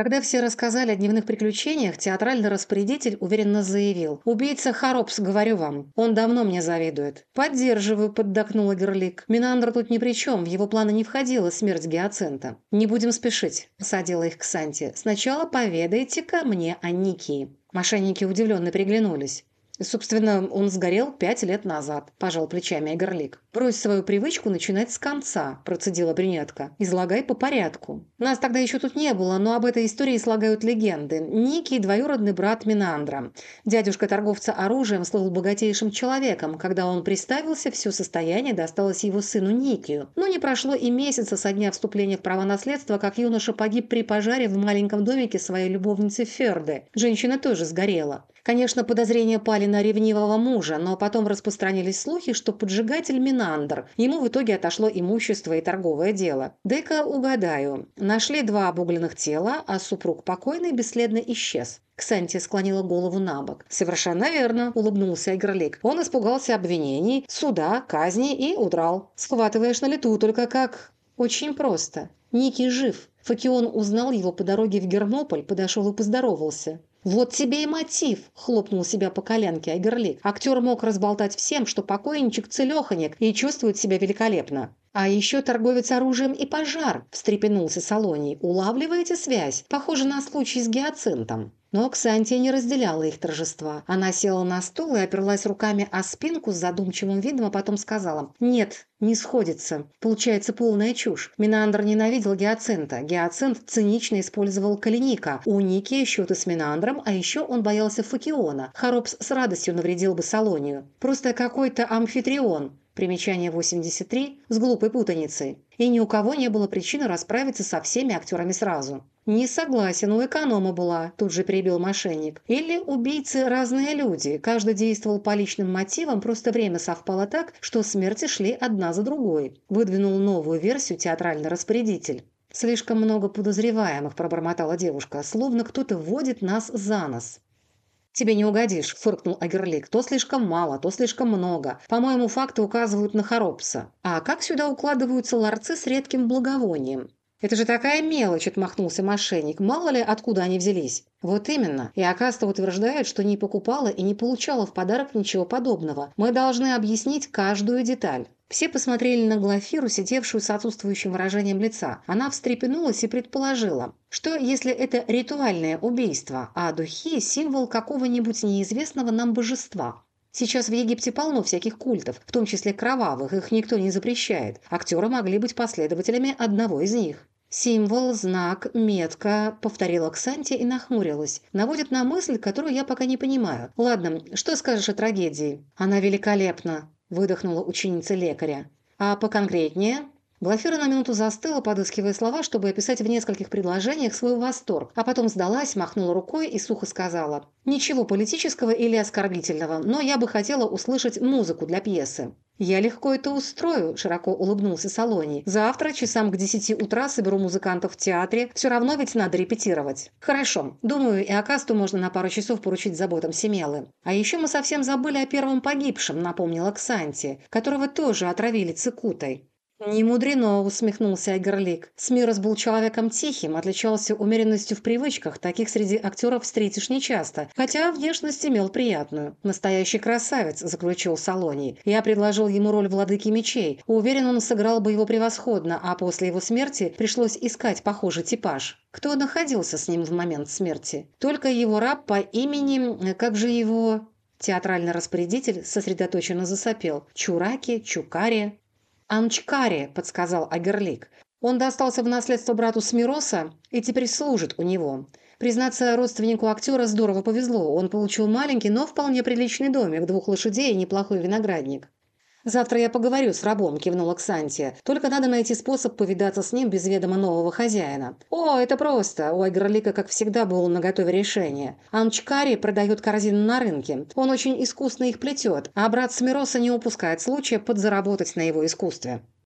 Когда все рассказали о дневных приключениях, театральный распорядитель уверенно заявил. «Убийца Харопс, говорю вам. Он давно мне завидует». «Поддерживаю», – поддакнула Герлик. «Минандр тут ни при чем. В его планы не входила смерть Гиацинта». «Не будем спешить», – посадила их к Санте. «Сначала поведайте-ка мне о Никии». Мошенники удивленно приглянулись. Собственно, он сгорел пять лет назад, пожал плечами Айгерлик. Брось свою привычку начинать с конца, процедила брюнетка. Излагай по порядку. Нас тогда еще тут не было, но об этой истории слагают легенды. Ники – двоюродный брат Минандра. Дядюшка торговца оружием слыл богатейшим человеком. Когда он приставился, все состояние досталось его сыну Никию. Но не прошло и месяца со дня вступления в право наследства, как юноша погиб при пожаре в маленьком домике своей любовницы Ферды. Женщина тоже сгорела. Конечно, подозрения пали на ревнивого мужа, но потом распространились слухи, что поджигатель Минандр. Ему в итоге отошло имущество и торговое дело. Дай-ка угадаю. Нашли два обугленных тела, а супруг покойный бесследно исчез. Ксанти склонила голову на бок. «Совершенно верно», – улыбнулся Игрлик. «Он испугался обвинений, суда, казни и удрал. Схватываешь на лету, только как...» «Очень просто. Ники жив. Факион узнал его по дороге в Гермополь, подошел и поздоровался. «Вот тебе и мотив!» – хлопнул себя по коленке Айгерлик. Актер мог разболтать всем, что покойничек целеханек и чувствует себя великолепно. «А еще торговец оружием и пожар!» – встрепенулся Салоний. «Улавливаете связь? Похоже на случай с гиацинтом». Но Ксантия не разделяла их торжества. Она села на стул и оперлась руками о спинку с задумчивым видом, а потом сказала «Нет, не сходится. Получается полная чушь. Минандр ненавидел Гиацинта. Гиацинт цинично использовал Калиника. У Ники счеты с Минандром, а еще он боялся Факиона. Харопс с радостью навредил бы Салонию. Просто какой-то амфитрион. Примечание 83 с глупой путаницей. И ни у кого не было причины расправиться со всеми актерами сразу. «Не согласен, у эконома была», – тут же прибил мошенник. «Или убийцы разные люди, каждый действовал по личным мотивам, просто время совпало так, что смерти шли одна за другой», – выдвинул новую версию театральный распорядитель. «Слишком много подозреваемых», – пробормотала девушка, – «словно кто-то вводит нас за нос». «Тебе не угодишь», – фыркнул Агерлик. «То слишком мало, то слишком много. По-моему, факты указывают на Хоропса. А как сюда укладываются ларцы с редким благовонием?» «Это же такая мелочь!» – отмахнулся мошенник. «Мало ли, откуда они взялись?» «Вот именно. И Акаста утверждает, что не покупала и не получала в подарок ничего подобного. Мы должны объяснить каждую деталь». Все посмотрели на Глафиру, сидевшую с отсутствующим выражением лица. Она встрепенулась и предположила, что если это ритуальное убийство, а духи – символ какого-нибудь неизвестного нам божества. Сейчас в Египте полно всяких культов, в том числе кровавых, их никто не запрещает. Актеры могли быть последователями одного из них. «Символ, знак, метка», — повторила Ксанти и нахмурилась. «Наводит на мысль, которую я пока не понимаю. Ладно, что скажешь о трагедии?» «Она великолепна», — выдохнула ученица лекаря. «А поконкретнее?» Глафира на минуту застыла, подыскивая слова, чтобы описать в нескольких предложениях свой восторг, а потом сдалась, махнула рукой и сухо сказала «Ничего политического или оскорбительного, но я бы хотела услышать музыку для пьесы». «Я легко это устрою», – широко улыбнулся Салоний. «Завтра часам к десяти утра соберу музыкантов в театре. Все равно ведь надо репетировать». «Хорошо. Думаю, и Акасту можно на пару часов поручить заботам Семелы. А еще мы совсем забыли о первом погибшем», – напомнила Ксанти, которого тоже отравили цикутой. «Не мудрено», – усмехнулся Айгерлик. Смирос был человеком тихим, отличался умеренностью в привычках, таких среди актеров встретишь нечасто, хотя внешность имел приятную. «Настоящий красавец», – заключил Салоний. «Я предложил ему роль владыки мечей. Уверен, он сыграл бы его превосходно, а после его смерти пришлось искать похожий типаж». Кто находился с ним в момент смерти? Только его раб по имени... Как же его... Театральный распорядитель сосредоточенно засопел. Чураки, Чукари, «Анчкари», – подсказал Агерлик. «Он достался в наследство брату Смироса и теперь служит у него. Признаться, родственнику актера здорово повезло. Он получил маленький, но вполне приличный домик, двух лошадей и неплохой виноградник». «Завтра я поговорю с рабом», – кивнула Ксантия. «Только надо найти способ повидаться с ним без ведома нового хозяина». «О, это просто!» – у Айгролика, как всегда, было наготове решение. Анчкари продает корзины на рынке. Он очень искусно их плетет, а брат Смироса не упускает случая подзаработать на его искусстве.